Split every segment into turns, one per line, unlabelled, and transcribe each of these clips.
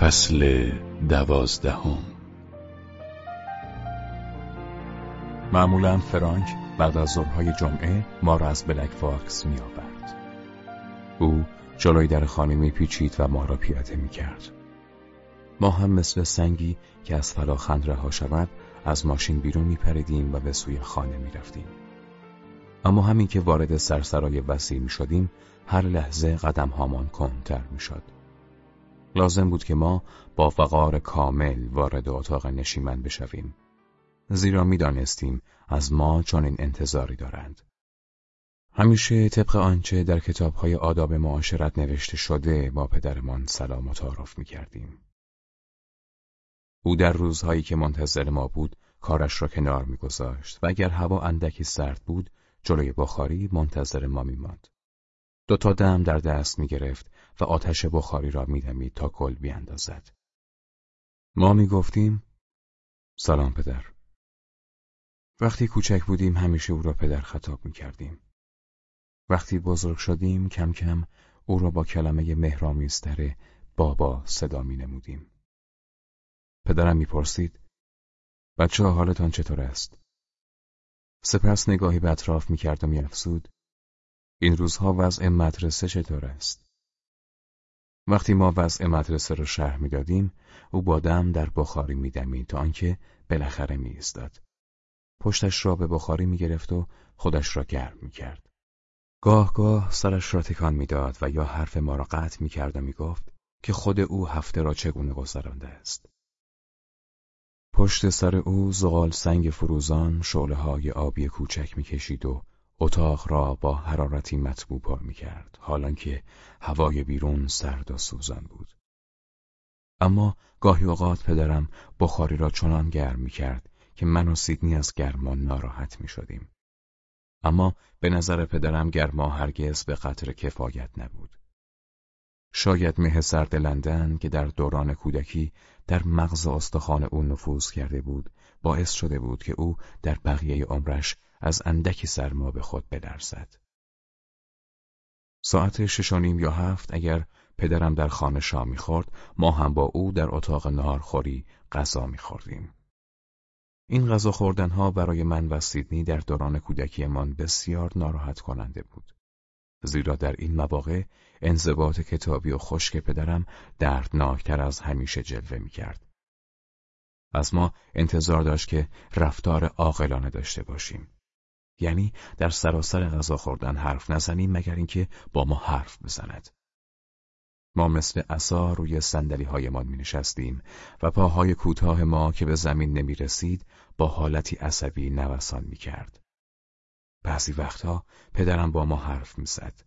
فصل دوازدهم
معمولا فرانک بعد از ظهرهای جمعه ما را از بلک فاکس می آورد. او جلوی در خانه می پیچید و ما را پیاده می کرد. ما هم مثل سنگی که از فلاخند رها شود از ماشین بیرون می پریدیم و به سوی خانه می رفتیم. اما همین که وارد سرسرای وسیع می شدیم هر لحظه قدم هامان کنتر می شد. لازم بود که ما با وقار کامل وارد اتاق نشیمن بشویم. زیرا می‌دانستیم از ما چنین انتظاری دارند. همیشه طبق آنچه در کتابهای آداب معاشرت نوشته شده با پدرمان سلام و تعارف می کردیم. او در روزهایی که منتظر ما بود کارش را کنار میگذاشت و اگر هوا اندکی سرد بود جلوی بخاری منتظر ما میماند. دو تا دم در دست می گرفت و آتش بخاری را میدمید تا کل بیاندازد. ما می گفتیم سلام پدر. وقتی کوچک بودیم همیشه او را پدر خطاب می کردیم. وقتی بزرگ شدیم کم کم او را با کلمه مهرامیزتر بابا صدا می نمودیم. پدرم می‌پرسید بچه حالتان چطور است؟ سپس نگاهی به اطراف می کرد و می افسود. این روزها وضع مدرسه چطور است؟ وقتی ما وضع مدرسه را شرح می‌دادیم او با دم در بخاری میدمید تا آنکه بالاخره میایستاد. پشتش را به بخاری می‌گرفت و خودش را گرم می‌کرد. گاه گاه سرش را تکان می‌داد و یا حرف ما را قطع می‌کرد و می‌گفت که خود او هفته را چگونه گذرانده است. پشت سر او زغال سنگ فروزان شعله های آبی کوچک می‌کشید و اتاق را با حرارتی مطبوع پر می کرد حالان که هوای بیرون سرد و سوزان بود. اما گاهی اوقات پدرم بخاری را چنان گرم می کرد که من و سیدنی از گرما ناراحت می شدیم. اما به نظر پدرم گرما هرگز به قطر کفایت نبود. شاید مه سرد لندن که در دوران کودکی در مغز استخوان او نفوذ کرده بود باعث شده بود که او در بقیه عمرش از اندکی سرما به خود بدرزد. ساعت ششانیم یا هفت اگر پدرم در خانه شام می‌خورد ما هم با او در اتاق نارخوری غذا میخوردیم. این غذا خوردنها برای من و سیدنی در دوران کودکیمان بسیار ناراحت کننده بود. زیرا در این مواقع انضباط کتابی و خشک پدرم دردناکتر از همیشه جلوه می‌کرد. از ما انتظار داشت که رفتار عاقلانه داشته باشیم. یعنی در سراسر غذا خوردن حرف نزنیم مگر اینکه با ما حرف بزند. ما مثل عصا روی سندلی هایمان می نشستیم و پاهای کوتاه ما که به زمین نمی رسید با حالتی عصبی نوسان می کرد. بعضی وقتها پدرم با ما حرف می زد.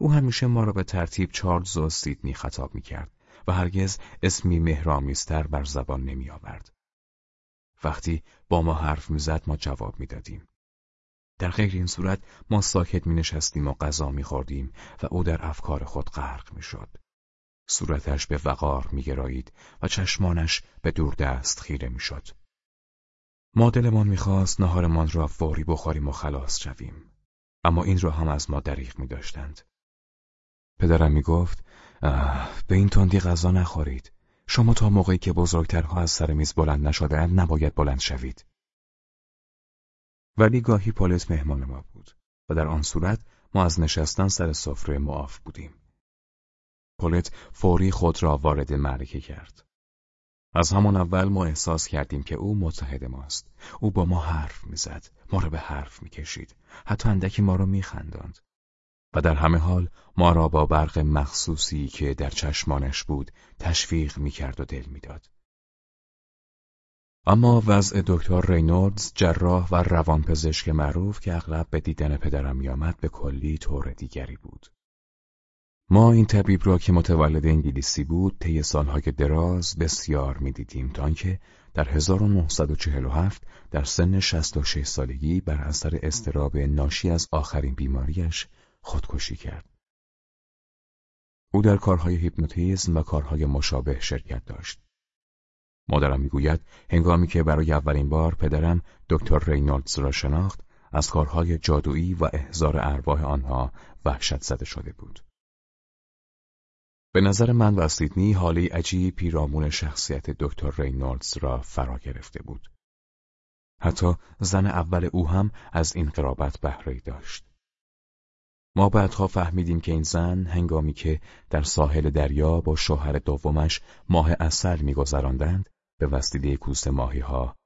او همیشه ما را به ترتیب چارلز و سیدنی خطاب می کرد و هرگز اسمی مهرامیزتر بر زبان نمی آورد. وقتی با ما حرف می‌زد ما جواب می‌دادیم. در غیر این صورت ما ساکت می نشستیم و غذا می خوردیم و او در افکار خود غرق می شد. صورتش به وقار می گرایید و چشمانش به دوردست خیره می شد. ما دلمان خواست نهارمان را فوری بخوریم و خلاص شویم. اما این را هم از ما دریغ می داشتند. پدرم می گفت به این تندی غذا نخورید. شما تا موقعی که بزرگترها از سر میز بلند نشده نباید بلند شوید. ولی گاهی پولت مهمان ما بود و در آن صورت ما از نشستن سر سفره معاف بودیم. پولت فوری خود را وارد معرکه کرد. از همان اول ما احساس کردیم که او متحد ماست. او با ما حرف می‌زد، ما را به حرف می‌کشید، حتی اندکی ما را میخنداند. و در همه حال ما را با برق مخصوصی که در چشمانش بود تشویق می‌کرد و دل می‌داد. اما وضع دکتر رینولدز جراح و روانپزشک معروف که اغلب به دیدن پدرم میآمد به کلی طور دیگری بود. ما این طبیب را که متولد انگلیسی بود طی سالهای دراز بسیار می‌دیدیم تا آنکه در 1947 در سن 66 سالگی بر اثر استراب ناشی از آخرین بیماریش خودکشی کرد. او در کارهای هیپنوتیزم و کارهای مشابه شرکت داشت. مادرم می‌گوید هنگامی که برای اولین بار پدرم دکتر رینولدز را شناخت از کارهای جادویی و احضار ارواح آنها وحشت زده شده بود. به نظر من و سیدنی حالی عجیب پیرامون شخصیت دکتر رینولدز را فرا گرفته بود. حتی زن اول او هم از این قرابت بهره داشت. ما بعدها فهمیدیم که این زن هنگامی که در ساحل دریا با شوهر دومش ماه اصل میگذراندند به وسیله کوس ماهی ها